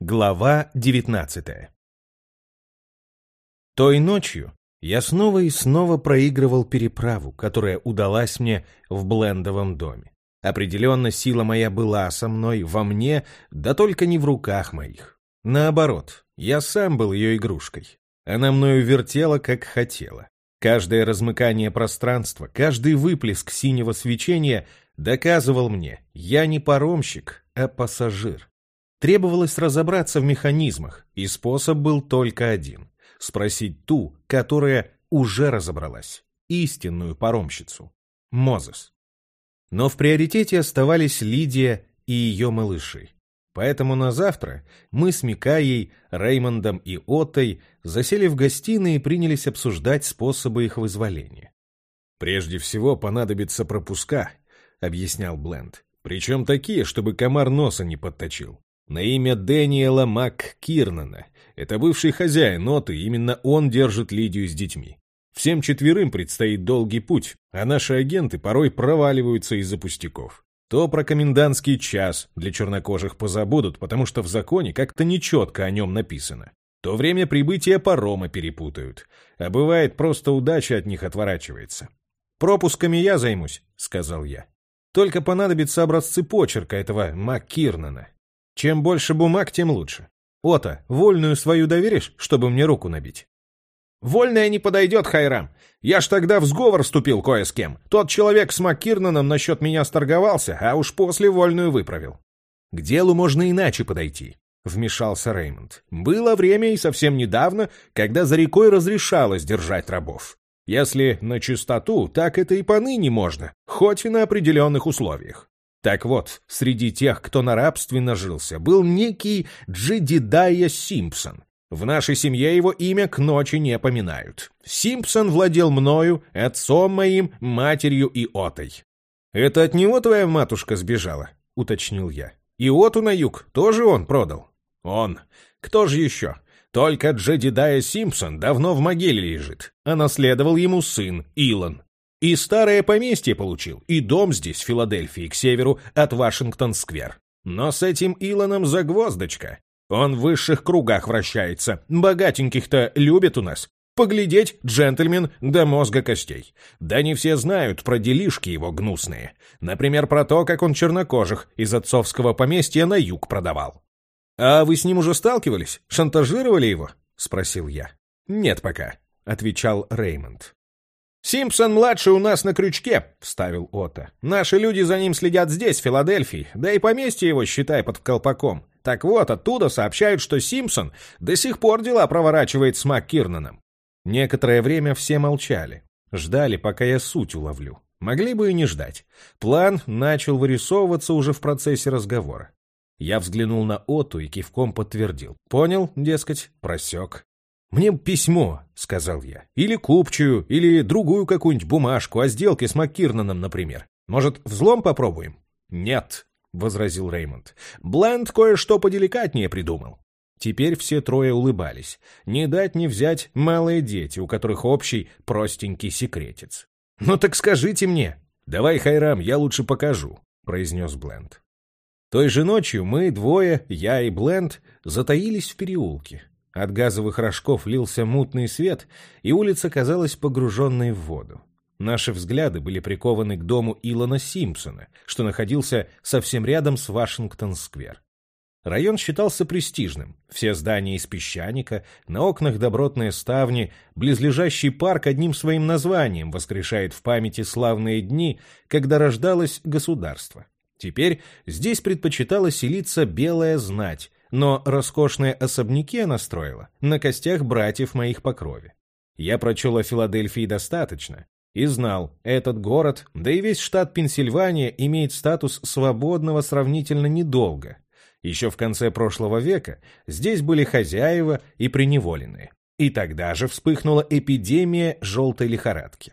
Глава 19 Той ночью я снова и снова проигрывал переправу, которая удалась мне в блендовом доме. Определенно, сила моя была со мной, во мне, да только не в руках моих. Наоборот, я сам был ее игрушкой. Она мною вертела, как хотела. Каждое размыкание пространства, каждый выплеск синего свечения доказывал мне, я не паромщик, а пассажир. Требовалось разобраться в механизмах, и способ был только один — спросить ту, которая уже разобралась, истинную паромщицу — Мозес. Но в приоритете оставались Лидия и ее малыши. Поэтому на завтра мы с Микаей, Реймондом и Оттой засели в гостиной и принялись обсуждать способы их вызволения. «Прежде всего понадобится пропуска», — объяснял Бленд. «Причем такие, чтобы комар носа не подточил на имя Дэниела МакКирнана. Это бывший хозяин ноты, именно он держит Лидию с детьми. Всем четверым предстоит долгий путь, а наши агенты порой проваливаются из-за пустяков. То про комендантский час для чернокожих позабудут, потому что в законе как-то нечетко о нем написано. То время прибытия парома перепутают, а бывает просто удача от них отворачивается. «Пропусками я займусь», — сказал я. «Только понадобится образцы почерка этого МакКирнана. Чем больше бумаг, тем лучше. Ота, вольную свою доверишь, чтобы мне руку набить? Вольная не подойдет, Хайрам. Я ж тогда в сговор вступил кое с кем. Тот человек с Маккирнаном насчет меня сторговался, а уж после вольную выправил. К делу можно иначе подойти, вмешался Реймонд. Было время и совсем недавно, когда за рекой разрешалось держать рабов. Если на чистоту, так это и поныне можно, хоть и на определенных условиях. Так вот, среди тех, кто на рабстве нажился, был некий Джедидая Симпсон. В нашей семье его имя к ночи не поминают. Симпсон владел мною, отцом моим, матерью и Отой. «Это от него твоя матушка сбежала?» — уточнил я. «И Оту на юг тоже он продал?» «Он. Кто же еще?» Только Джедидая Симпсон давно в могиле лежит, а наследовал ему сын Илон. И старое поместье получил, и дом здесь, в Филадельфии, к северу от Вашингтон-сквер. Но с этим Илоном загвоздочка. Он в высших кругах вращается, богатеньких-то любит у нас. Поглядеть, джентльмен, до мозга костей. Да не все знают про делишки его гнусные. Например, про то, как он чернокожих из отцовского поместья на юг продавал. «А вы с ним уже сталкивались? Шантажировали его?» — спросил я. «Нет пока», — отвечал Реймонд. «Симпсон-младший у нас на крючке», — вставил Отто. «Наши люди за ним следят здесь, в Филадельфии, да и поместье его, считай, под колпаком. Так вот, оттуда сообщают, что Симпсон до сих пор дела проворачивает с МакКирнаном». Некоторое время все молчали, ждали, пока я суть уловлю. Могли бы и не ждать. План начал вырисовываться уже в процессе разговора. Я взглянул на Оту и кивком подтвердил. Понял, дескать, просек. «Мне письмо», — сказал я. «Или купчую, или другую какую-нибудь бумажку о сделке с Маккирнаном, например. Может, взлом попробуем?» «Нет», — возразил Реймонд. «Бленд кое-что поделикатнее придумал». Теперь все трое улыбались. Не дать не взять малые дети, у которых общий простенький секретец. «Ну так скажите мне!» «Давай, Хайрам, я лучше покажу», — произнес Бленд. Той же ночью мы двое, я и Бленд, затаились в переулке. От газовых рожков лился мутный свет, и улица казалась погруженной в воду. Наши взгляды были прикованы к дому Илона Симпсона, что находился совсем рядом с Вашингтон-сквер. Район считался престижным. Все здания из песчаника, на окнах добротные ставни, близлежащий парк одним своим названием воскрешает в памяти славные дни, когда рождалось государство. Теперь здесь предпочитала селиться белая знать, но роскошные особняки она строила на костях братьев моих по крови. Я прочел о Филадельфии достаточно и знал, этот город, да и весь штат Пенсильвания имеет статус свободного сравнительно недолго. Еще в конце прошлого века здесь были хозяева и преневоленные. И тогда же вспыхнула эпидемия желтой лихорадки.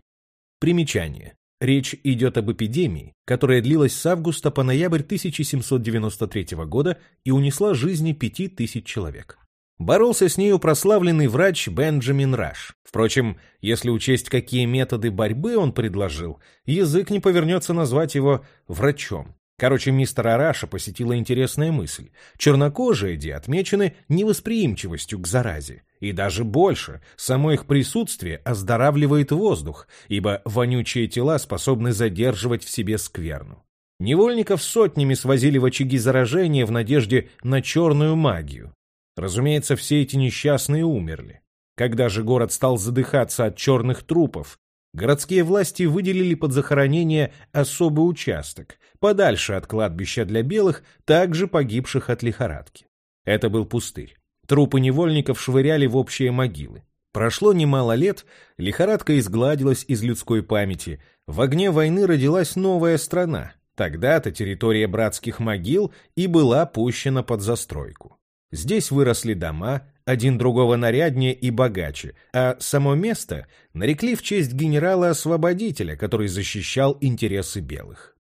Примечание. Речь идет об эпидемии, которая длилась с августа по ноябрь 1793 года и унесла жизни пяти тысяч человек. Боролся с нею прославленный врач Бенджамин Раш. Впрочем, если учесть, какие методы борьбы он предложил, язык не повернется назвать его врачом. Короче, мистер Араша посетила интересная мысль. Чернокожие Ди отмечены невосприимчивостью к заразе. И даже больше, само их присутствие оздоравливает воздух, ибо вонючие тела способны задерживать в себе скверну. Невольников сотнями свозили в очаги заражения в надежде на черную магию. Разумеется, все эти несчастные умерли. Когда же город стал задыхаться от черных трупов, городские власти выделили под захоронение особый участок, подальше от кладбища для белых, также погибших от лихорадки. Это был пустырь. Трупы невольников швыряли в общие могилы. Прошло немало лет, лихорадка изгладилась из людской памяти, в огне войны родилась новая страна. Тогда-то территория братских могил и была пущена под застройку. Здесь выросли дома, один другого наряднее и богаче, а само место нарекли в честь генерала-освободителя, который защищал интересы белых.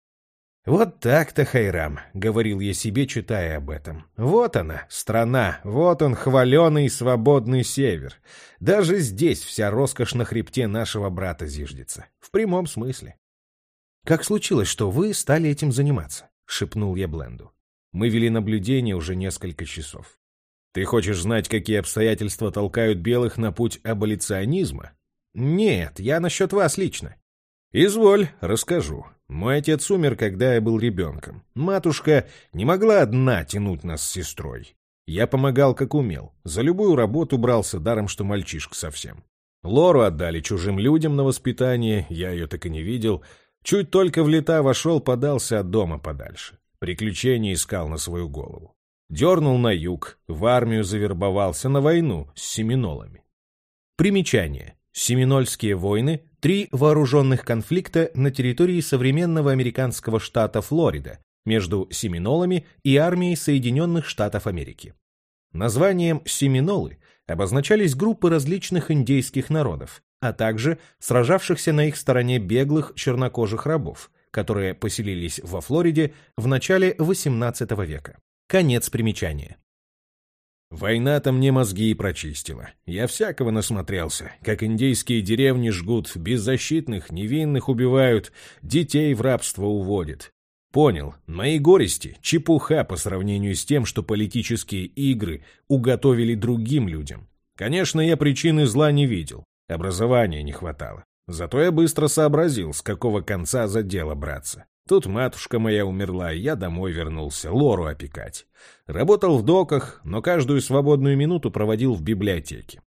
«Вот так-то, Хайрам», — говорил я себе, читая об этом. «Вот она, страна, вот он, хваленый свободный север. Даже здесь вся роскошь на хребте нашего брата зиждется. В прямом смысле». «Как случилось, что вы стали этим заниматься?» — шепнул я Бленду. Мы вели наблюдение уже несколько часов. Ты хочешь знать, какие обстоятельства толкают белых на путь аболиционизма? Нет, я насчет вас лично. Изволь, расскажу. Мой отец умер, когда я был ребенком. Матушка не могла одна тянуть нас с сестрой. Я помогал, как умел. За любую работу брался, даром что мальчишка совсем. Лору отдали чужим людям на воспитание, я ее так и не видел. Чуть только в лета вошел, подался от дома подальше. Приключения искал на свою голову. Дернул на юг, в армию завербовался на войну с семинолами. Примечание. Семинольские войны – три вооруженных конфликта на территории современного американского штата Флорида между семинолами и армией Соединенных Штатов Америки. Названием «семинолы» обозначались группы различных индейских народов, а также сражавшихся на их стороне беглых чернокожих рабов, которые поселились во Флориде в начале XVIII века. Конец примечания. Война-то мне мозги прочистила. Я всякого насмотрелся, как индейские деревни жгут, беззащитных, невинных убивают, детей в рабство уводят. Понял, мои горести — чепуха по сравнению с тем, что политические игры уготовили другим людям. Конечно, я причины зла не видел, образования не хватало. Зато я быстро сообразил, с какого конца за дело браться. Тут матушка моя умерла, и я домой вернулся, Лору опекать. Работал в доках, но каждую свободную минуту проводил в библиотеке.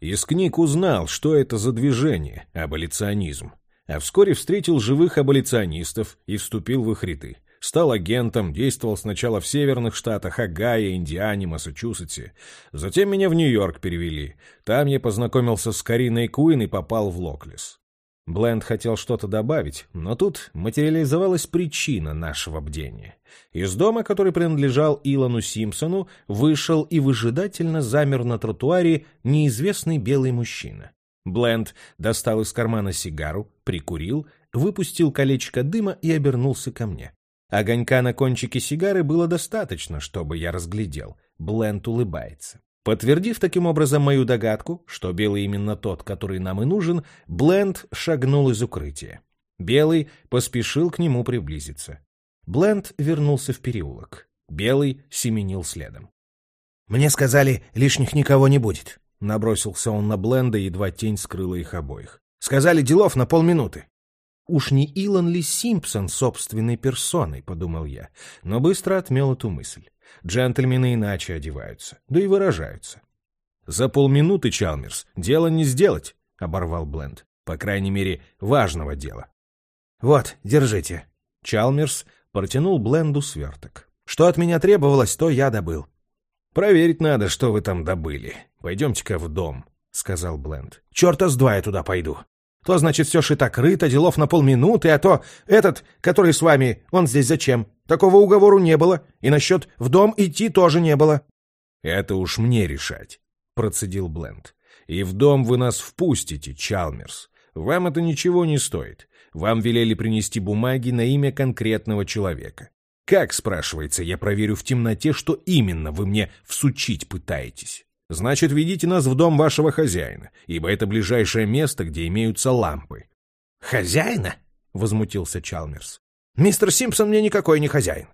Из книг узнал, что это за движение, аболиционизм. А вскоре встретил живых аболиционистов и вступил в их ряды. Стал агентом, действовал сначала в северных штатах, Огайо, Индиане, Массачусетсе. Затем меня в Нью-Йорк перевели. Там я познакомился с Кариной Куин и попал в Локлес. Бленд хотел что-то добавить, но тут материализовалась причина нашего бдения. Из дома, который принадлежал Илону Симпсону, вышел и выжидательно замер на тротуаре неизвестный белый мужчина. Бленд достал из кармана сигару, прикурил, выпустил колечко дыма и обернулся ко мне. Огонька на кончике сигары было достаточно, чтобы я разглядел. Бленд улыбается. Подтвердив таким образом мою догадку, что Белый именно тот, который нам и нужен, Бленд шагнул из укрытия. Белый поспешил к нему приблизиться. Бленд вернулся в переулок. Белый семенил следом. «Мне сказали, лишних никого не будет», — набросился он на Бленда, едва тень скрыла их обоих. «Сказали делов на полминуты». «Уж не Илон ли Симпсон собственной персоной?» — подумал я, но быстро отмел эту мысль. Джентльмены иначе одеваются, да и выражаются. «За полминуты, Чалмерс, дело не сделать», — оборвал Бленд. «По крайней мере, важного дела». «Вот, держите». Чалмерс протянул Бленду сверток. «Что от меня требовалось, то я добыл». «Проверить надо, что вы там добыли. Пойдемте-ка в дом», — сказал Бленд. «Черта с два я туда пойду. То, значит, все шито-крыто, делов на полминуты, а то этот, который с вами, он здесь зачем? Такого уговору не было, и насчет в дом идти тоже не было. — Это уж мне решать, — процедил Бленд. — И в дом вы нас впустите, Чалмерс. Вам это ничего не стоит. Вам велели принести бумаги на имя конкретного человека. Как, спрашивается, я проверю в темноте, что именно вы мне всучить пытаетесь? Значит, ведите нас в дом вашего хозяина, ибо это ближайшее место, где имеются лампы. — Хозяина? — возмутился Чалмерс. Мистер Симпсон мне никакой не хозяин.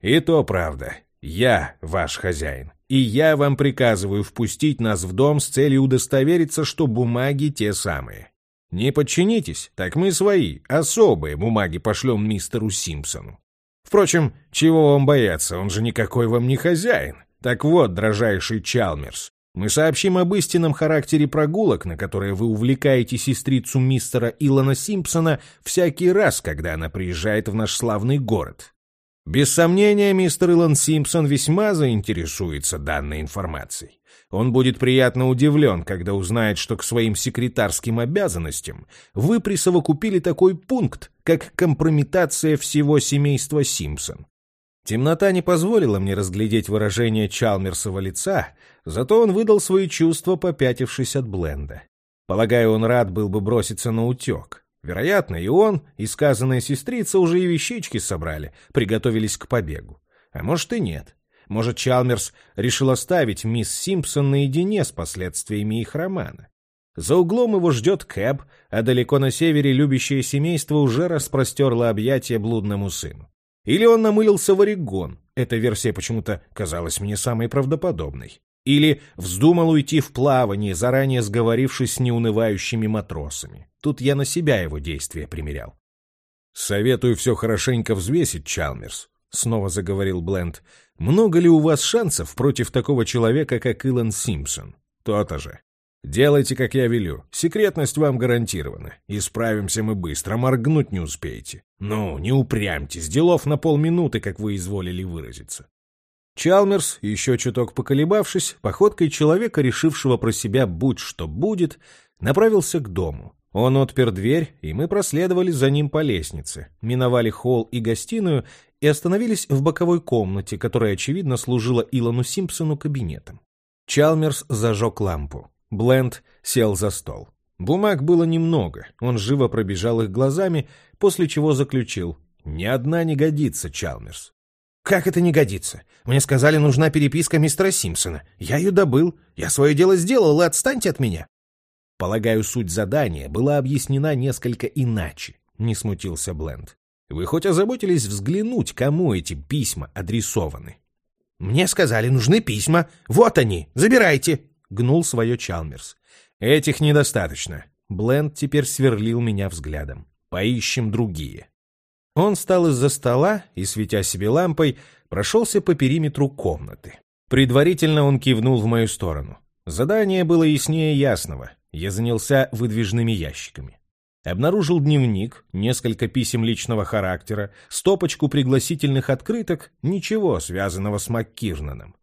И то правда. Я ваш хозяин. И я вам приказываю впустить нас в дом с целью удостовериться, что бумаги те самые. Не подчинитесь, так мы свои, особые бумаги пошлем мистеру Симпсону. Впрочем, чего вам бояться, он же никакой вам не хозяин. Так вот, дрожайший Чалмерс, мы сообщим об истинном характере прогулок, на которые вы увлекаете сестрицу мистера Илона Симпсона всякий раз, когда она приезжает в наш славный город. Без сомнения, мистер Илон Симпсон весьма заинтересуется данной информацией. Он будет приятно удивлен, когда узнает, что к своим секретарским обязанностям вы присовокупили такой пункт, как компрометация всего семейства Симпсон. Темнота не позволила мне разглядеть выражение Чалмерсова лица, зато он выдал свои чувства, попятившись от Бленда. Полагаю, он рад был бы броситься на утек. Вероятно, и он, и сказанная сестрица уже и вещички собрали, приготовились к побегу. А может и нет. Может, Чалмерс решил оставить мисс Симпсон наедине с последствиями их романа. За углом его ждет Кэб, а далеко на севере любящее семейство уже распростерло объятия блудному сыну. Или он намылился в Орегон, эта версия почему-то казалась мне самой правдоподобной. Или вздумал уйти в плавание, заранее сговорившись с неунывающими матросами. Тут я на себя его действия примерял. «Советую все хорошенько взвесить, Чалмерс», — снова заговорил Бленд. «Много ли у вас шансов против такого человека, как Илон Симпсон? То-то же. Делайте, как я велю. Секретность вам гарантирована. Исправимся мы быстро, моргнуть не успеете. Ну, не упрямьтесь, делов на полминуты, как вы изволили выразиться. Чалмерс, еще чуток поколебавшись, походкой человека, решившего про себя «будь что будет», направился к дому. Он отпер дверь, и мы проследовали за ним по лестнице, миновали холл и гостиную и остановились в боковой комнате, которая, очевидно, служила Илону Симпсону кабинетом. Чалмерс зажег лампу. Бленд сел за стол. Бумаг было немного, он живо пробежал их глазами, после чего заключил «Ни одна не годится, Чалмерс». «Как это не годится? Мне сказали, нужна переписка мистера Симпсона. Я ее добыл. Я свое дело сделал, и отстаньте от меня». Полагаю, суть задания была объяснена несколько иначе, не смутился Бленд. Вы хоть озаботились взглянуть, кому эти письма адресованы? Мне сказали, нужны письма. Вот они, забирайте гнул свое Чалмерс. «Этих недостаточно». Бленд теперь сверлил меня взглядом. «Поищем другие». Он встал из-за стола и, светя себе лампой, прошелся по периметру комнаты. Предварительно он кивнул в мою сторону. Задание было яснее ясного. Я занялся выдвижными ящиками. Обнаружил дневник, несколько писем личного характера, стопочку пригласительных открыток, ничего связанного с МакКирнаном.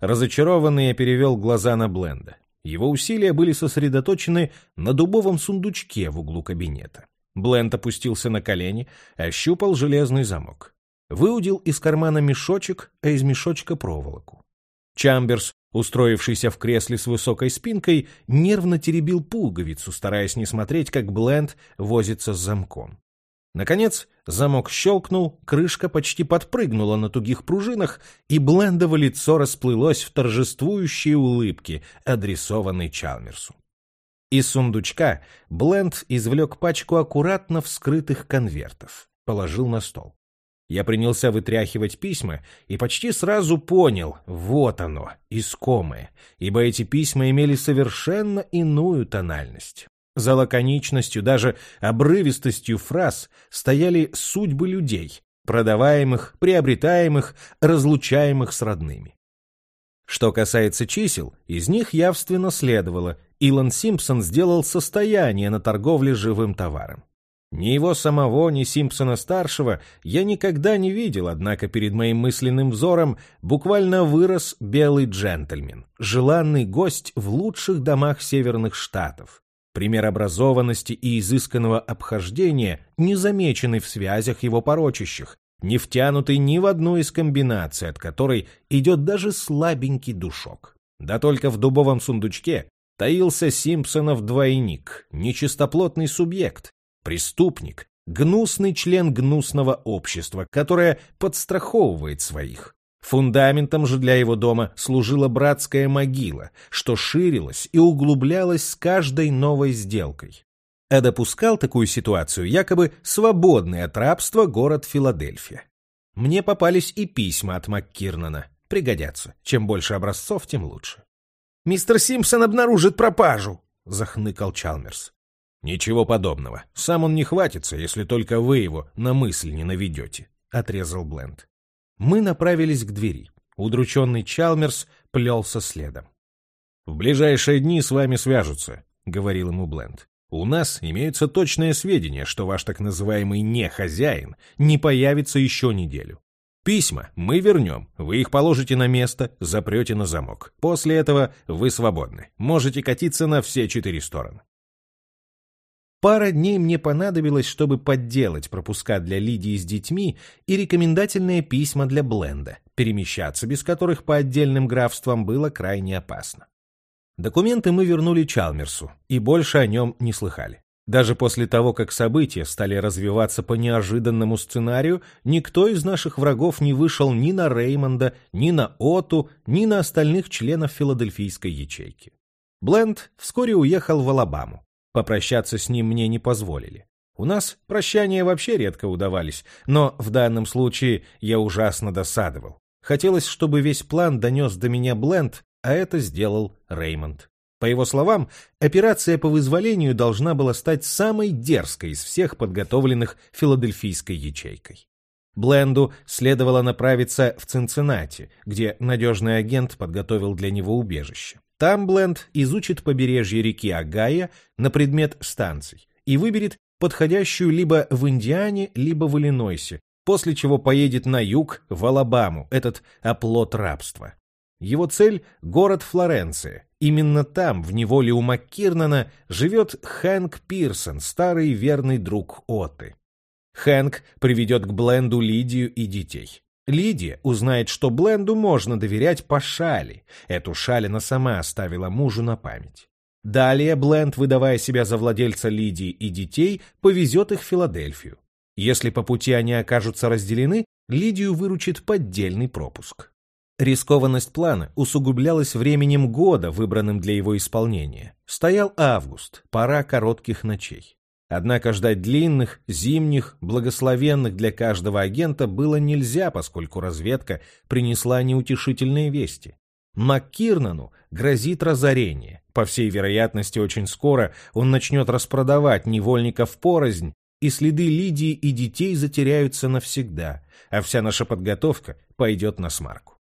Разочарованный я перевел глаза на Бленда. Его усилия были сосредоточены на дубовом сундучке в углу кабинета. Бленд опустился на колени, ощупал железный замок. Выудил из кармана мешочек, а из мешочка проволоку. Чамберс, устроившийся в кресле с высокой спинкой, нервно теребил пуговицу, стараясь не смотреть, как Бленд возится с замком. Наконец, замок щелкнул, крышка почти подпрыгнула на тугих пружинах, и Блендово лицо расплылось в торжествующей улыбке, адресованной Чалмерсу. Из сундучка Бленд извлек пачку аккуратно вскрытых конвертов, положил на стол. Я принялся вытряхивать письма и почти сразу понял, вот оно, искомое, ибо эти письма имели совершенно иную тональность. За лаконичностью, даже обрывистостью фраз стояли судьбы людей, продаваемых, приобретаемых, разлучаемых с родными. Что касается чисел, из них явственно следовало, Илон Симпсон сделал состояние на торговле живым товаром. Ни его самого, ни Симпсона-старшего я никогда не видел, однако перед моим мысленным взором буквально вырос белый джентльмен, желанный гость в лучших домах северных штатов, Пример образованности и изысканного обхождения, не замеченный в связях его порочащих, не втянутый ни в одну из комбинаций, от которой идет даже слабенький душок. Да только в дубовом сундучке таился Симпсонов двойник, нечистоплотный субъект, преступник, гнусный член гнусного общества, которое подстраховывает своих. Фундаментом же для его дома служила братская могила, что ширилась и углублялась с каждой новой сделкой. а допускал такую ситуацию якобы свободный от рабства город Филадельфия. Мне попались и письма от МакКирнана. Пригодятся. Чем больше образцов, тем лучше. «Мистер Симпсон обнаружит пропажу!» — захныкал Чалмерс. «Ничего подобного. Сам он не хватится, если только вы его на мысль не наведете», — отрезал Бленд. Мы направились к двери. Удрученный Чалмерс плелся следом. «В ближайшие дни с вами свяжутся», — говорил ему Бленд. «У нас имеются точные сведения, что ваш так называемый «не-хозяин» не появится еще неделю. Письма мы вернем, вы их положите на место, запрете на замок. После этого вы свободны, можете катиться на все четыре стороны. Пара дней мне понадобилось, чтобы подделать пропуска для Лидии с детьми и рекомендательные письма для Бленда, перемещаться без которых по отдельным графствам было крайне опасно. Документы мы вернули Чалмерсу, и больше о нем не слыхали. Даже после того, как события стали развиваться по неожиданному сценарию, никто из наших врагов не вышел ни на Реймонда, ни на Оту, ни на остальных членов филадельфийской ячейки. Бленд вскоре уехал в Алабаму. Попрощаться с ним мне не позволили. У нас прощания вообще редко удавались, но в данном случае я ужасно досадовал. Хотелось, чтобы весь план донес до меня Бленд, а это сделал Реймонд. По его словам, операция по вызволению должна была стать самой дерзкой из всех подготовленных филадельфийской ячейкой. Бленду следовало направиться в Цинциннати, где надежный агент подготовил для него убежище. Там Бленд изучит побережье реки Агая на предмет станций и выберет подходящую либо в Индиане, либо в Иллинойсе, после чего поедет на юг, в Алабаму, этот оплот рабства. Его цель — город Флоренция. Именно там, в неволе у Маккирнана, живет Хэнк Пирсон, старый верный друг Оты. Хэнк приведет к Бленду Лидию и детей. Лидия узнает, что Бленду можно доверять по шали. Эту шаль она сама оставила мужу на память. Далее Бленд, выдавая себя за владельца Лидии и детей, повезет их в Филадельфию. Если по пути они окажутся разделены, Лидию выручит поддельный пропуск. Рискованность плана усугублялась временем года, выбранным для его исполнения. Стоял август, пора коротких ночей. Однако ждать длинных, зимних, благословенных для каждого агента было нельзя, поскольку разведка принесла неутешительные вести. МакКирнану грозит разорение. По всей вероятности, очень скоро он начнет распродавать невольников порознь, и следы Лидии и детей затеряются навсегда, а вся наша подготовка пойдет на смарку.